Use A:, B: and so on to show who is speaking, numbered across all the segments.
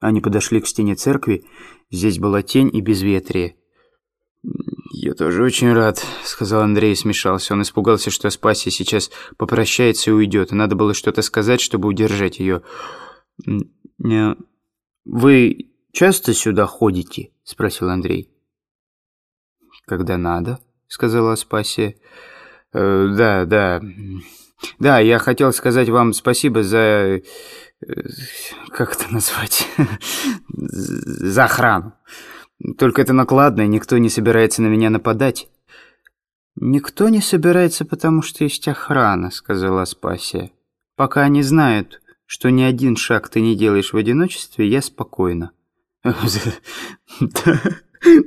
A: Они подошли к стене церкви. Здесь была тень и безветрие. «Я тоже очень рад», — сказал Андрей и смешался. Он испугался, что Аспасия сейчас попрощается и уйдет, надо было что-то сказать, чтобы удержать ее. «Вы часто сюда ходите?» — спросил Андрей. «Когда надо», — сказала Аспасия. «Э, «Да, да. Да, я хотел сказать вам спасибо за... Как это назвать? за охрану. Только это накладно, и никто не собирается на меня нападать». «Никто не собирается, потому что есть охрана», — сказала Аспасия. «Пока они знают, что ни один шаг ты не делаешь в одиночестве, я спокойна».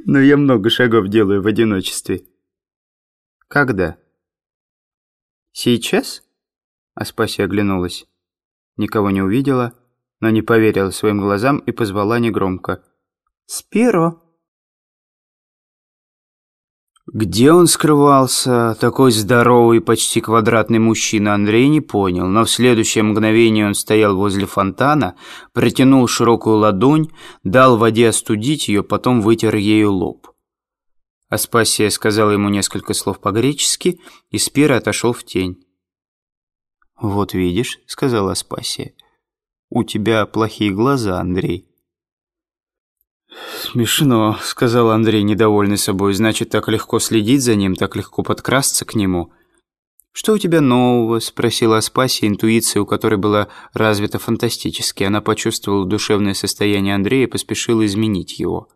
A: Но я много шагов делаю в одиночестве». «Когда?» «Сейчас?» Аспасия оглянулась. Никого не увидела, но не поверила своим глазам и позвала негромко. «Спиро!» Где он скрывался, такой здоровый, почти квадратный мужчина, Андрей не понял, но в следующее мгновение он стоял возле фонтана, протянул широкую ладонь, дал воде остудить ее, потом вытер ею лоб. Аспасия сказала ему несколько слов по-гречески, и Спира отошел в тень. «Вот видишь», — сказала Аспасия, — «у тебя плохие глаза, Андрей». «Смешно», — сказал Андрей, недовольный собой. «Значит, так легко следить за ним, так легко подкрасться к нему». «Что у тебя нового?» — спросила Аспасия, интуиция у которой была развита фантастически. Она почувствовала душевное состояние Андрея и поспешила изменить его.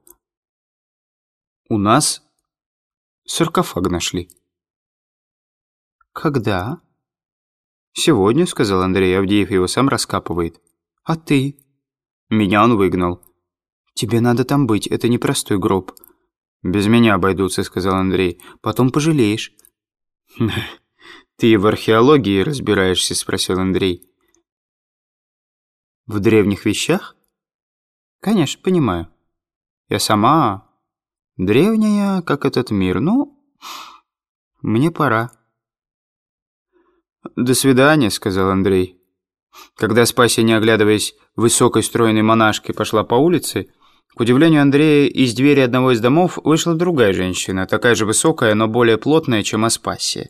A: «У нас саркофаг нашли». «Когда?» «Сегодня», — сказал Андрей. Авдеев его сам раскапывает. «А ты?» «Меня он выгнал». «Тебе надо там быть, это непростой гроб». «Без меня обойдутся», — сказал Андрей. «Потом пожалеешь». «Ты в археологии разбираешься?» — спросил Андрей. «В древних вещах?» «Конечно, понимаю. Я сама древняя, как этот мир. Ну, мне пора». «До свидания», — сказал Андрей. Когда Спасия, не оглядываясь, высокой стройной монашкой пошла по улице, к удивлению Андрея, из двери одного из домов вышла другая женщина, такая же высокая, но более плотная, чем Аспасия.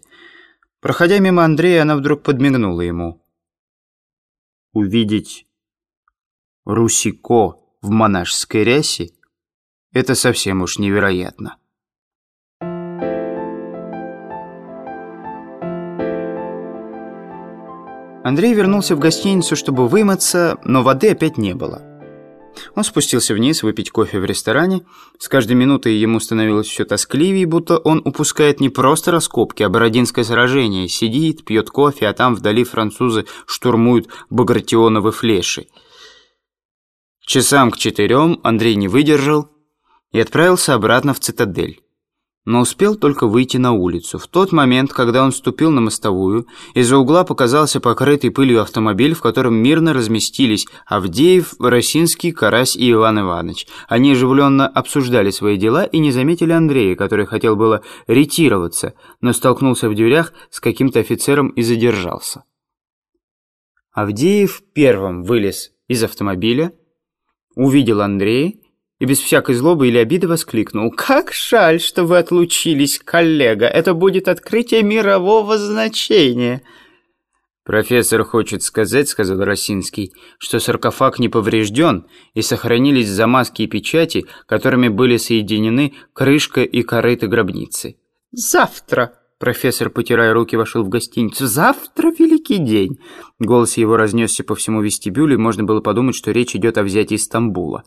A: Проходя мимо Андрея, она вдруг подмигнула ему. Увидеть Русико в монашеской рясе — это совсем уж невероятно. Андрей вернулся в гостиницу, чтобы вымыться, но воды опять не было. Он спустился вниз выпить кофе в ресторане. С каждой минутой ему становилось все тоскливее, будто он упускает не просто раскопки, а Бородинское сражение. Сидит, пьет кофе, а там вдали французы штурмуют багратионовы флеши. Часам к четырем Андрей не выдержал и отправился обратно в цитадель но успел только выйти на улицу. В тот момент, когда он ступил на мостовую, из-за угла показался покрытый пылью автомобиль, в котором мирно разместились Авдеев, Росинский, Карась и Иван Иванович. Они оживленно обсуждали свои дела и не заметили Андрея, который хотел было ретироваться, но столкнулся в дверях с каким-то офицером и задержался. Авдеев первым вылез из автомобиля, увидел Андрея и без всякой злобы или обиды воскликнул. «Как жаль, что вы отлучились, коллега! Это будет открытие мирового значения!» «Профессор хочет сказать, — сказал Росинский, — что саркофаг не поврежден, и сохранились замазки и печати, которыми были соединены крышка и корыто гробницы». «Завтра!» — профессор, потирая руки, вошел в гостиницу. «Завтра великий день!» Голос его разнесся по всему вестибюлю, и можно было подумать, что речь идет о взятии Стамбула.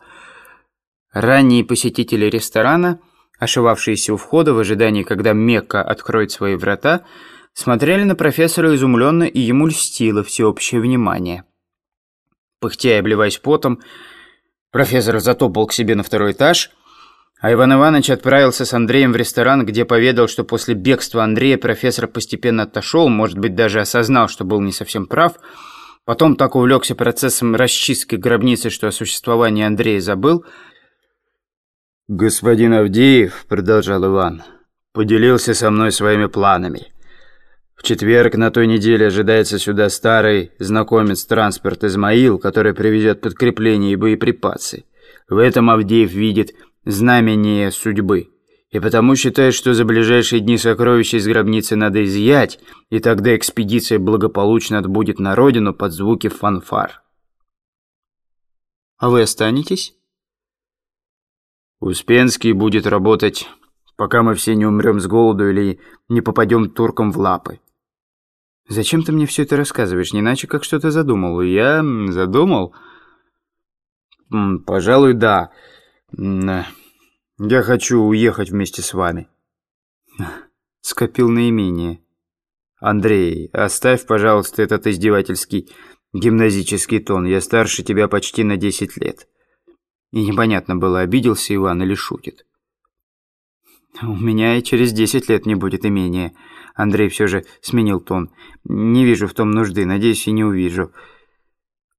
A: Ранние посетители ресторана, ошивавшиеся у входа в ожидании, когда Мекка откроет свои врата, смотрели на профессора изумленно, и ему льстило всеобщее внимание. Пыхтя и обливаясь потом, профессор затопал к себе на второй этаж, а Иван Иванович отправился с Андреем в ресторан, где поведал, что после бегства Андрея профессор постепенно отошел, может быть, даже осознал, что был не совсем прав, потом так увлекся процессом расчистки гробницы, что о существовании Андрея забыл — «Господин Авдеев», — продолжал Иван, — «поделился со мной своими планами. В четверг на той неделе ожидается сюда старый знакомец транспорт Измаил, который привезет подкрепление и боеприпасы. В этом Авдеев видит знамение судьбы. И потому считает, что за ближайшие дни сокровища из гробницы надо изъять, и тогда экспедиция благополучно отбудет на родину под звуки фанфар.
B: А вы останетесь?
A: Успенский будет работать, пока мы все не умрем с голоду или не попадем туркам в лапы.
B: Зачем ты мне все это рассказываешь? Не иначе, как что-то задумал. Я задумал?
A: Пожалуй, да. Я хочу уехать вместе с вами.
B: Скопил наименее.
A: Андрей, оставь, пожалуйста, этот издевательский гимназический тон. Я старше тебя почти на десять лет.
B: И непонятно было, обиделся Иван или шутит. У меня и через десять лет не будет имения. Андрей все же сменил тон. «Не вижу в том нужды, надеюсь, и не увижу».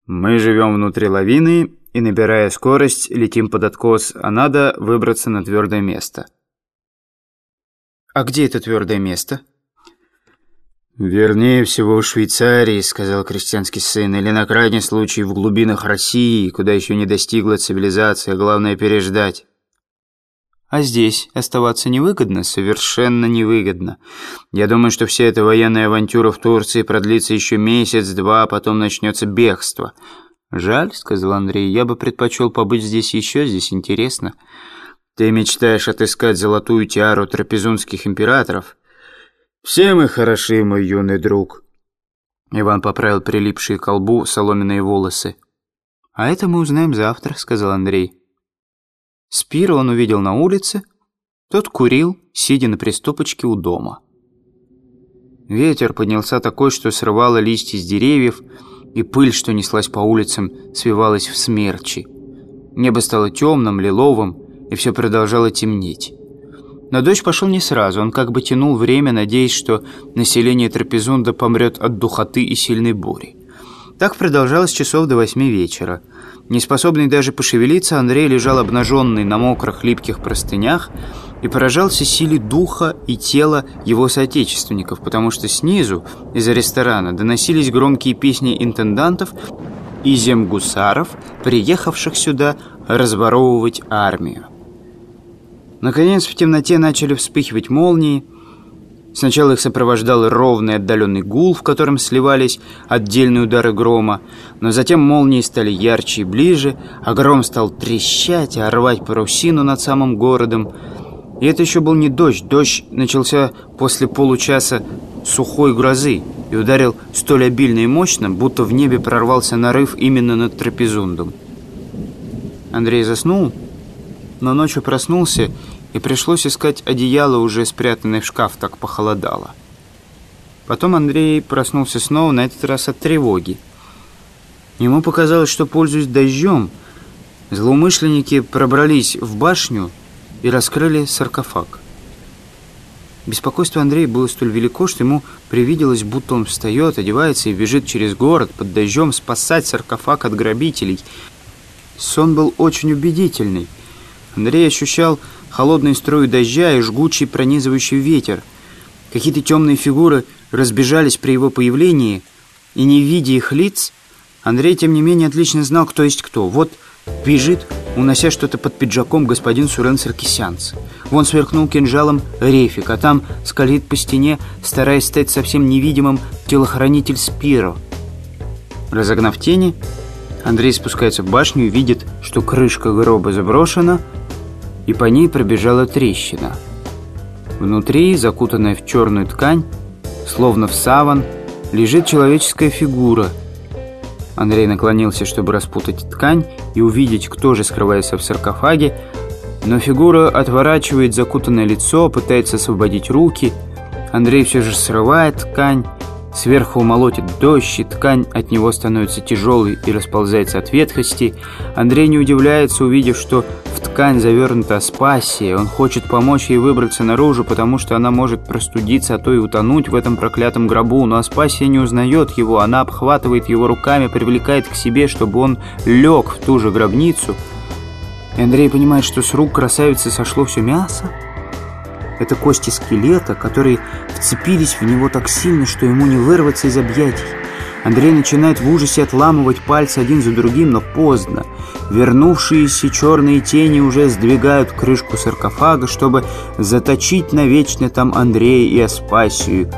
A: «Мы живем внутри лавины и, набирая скорость, летим под откос, а надо выбраться на твердое место».
B: «А где это твердое место?»
A: «Вернее всего в Швейцарии», — сказал крестьянский сын, «или на крайний случай в глубинах России, куда еще не достигла цивилизация, главное переждать».
B: А здесь оставаться невыгодно?
A: Совершенно невыгодно. Я думаю, что вся эта военная авантюра в Турции продлится еще месяц-два, а потом начнется бегство.
B: Жаль, сказал Андрей, я бы предпочел побыть здесь еще, здесь интересно.
A: Ты мечтаешь отыскать золотую тиару трапезунских императоров? Все мы хороши, мой юный друг.
B: Иван поправил прилипшие к колбу соломенные волосы. «А это мы узнаем завтра», — сказал Андрей. Спира он увидел на улице. Тот курил, сидя на приступочке у дома. Ветер поднялся такой, что срывало листья с деревьев, и пыль, что неслась по улицам, свивалась в смерчи. Небо стало темным, лиловым, и все продолжало темнеть. Но дождь пошел не сразу, он как бы тянул время, надеясь, что население Трапезунда помрет от духоты и сильной бури. Так продолжалось часов до восьми вечера. Неспособный даже пошевелиться, Андрей лежал обнаженный на мокрых липких простынях и поражался силе духа и тела его соотечественников, потому что снизу, из-за ресторана, доносились громкие песни интендантов и земгусаров, приехавших сюда разворовывать армию. Наконец в темноте начали вспыхивать молнии, Сначала их сопровождал ровный отдаленный гул, в котором сливались отдельные удары грома, но затем молнии стали ярче и ближе, а гром стал трещать и рвать парусину над самым городом. И это еще был не дождь, дождь начался после получаса сухой грозы и ударил столь обильно и мощно, будто в небе прорвался нарыв именно над Трапезундом. Андрей заснул, но ночью проснулся и пришлось искать одеяло, уже спрятанное в шкаф, так похолодало. Потом Андрей проснулся снова, на этот раз от тревоги. Ему показалось, что, пользуясь дождем, злоумышленники пробрались в башню и раскрыли саркофаг. Беспокойство Андрея было столь велико, что ему привиделось, будто он встает, одевается и бежит через город под дождем спасать саркофаг от грабителей. Сон был очень убедительный. Андрей ощущал холодные струи дождя и жгучий пронизывающий ветер. Какие-то темные фигуры разбежались при его появлении, и не видя их лиц, Андрей, тем не менее, отлично знал, кто есть кто. Вот бежит, унося что-то под пиджаком господин Сурен Саркисянц. Вон сверкнул кинжалом Рефик, а там скалит по стене, стараясь стать совсем невидимым, телохранитель Спиро. Разогнав тени, Андрей спускается в башню и видит, что крышка гроба заброшена, и по ней пробежала трещина. Внутри, закутанная в черную ткань, словно в саван, лежит человеческая фигура. Андрей наклонился, чтобы распутать ткань и увидеть, кто же скрывается в саркофаге, но фигура отворачивает закутанное лицо, пытается освободить руки. Андрей все же срывает ткань, Сверху молотит дождь, и ткань от него становится тяжелой и расползается от ветхости. Андрей не удивляется, увидев, что в ткань завернута Аспасия. Он хочет помочь ей выбраться наружу, потому что она может простудиться, а то и утонуть в этом проклятом гробу. Но Аспасия не узнает его, она обхватывает его руками, привлекает к себе, чтобы он лег в ту же гробницу. И Андрей понимает, что с рук красавицы сошло все мясо. Это кости скелета, которые вцепились в него так сильно, что ему не вырваться из объятий. Андрей начинает в ужасе отламывать пальцы один за другим, но поздно. Вернувшиеся черные тени уже сдвигают крышку саркофага, чтобы заточить навечно там Андрея и Аспасию.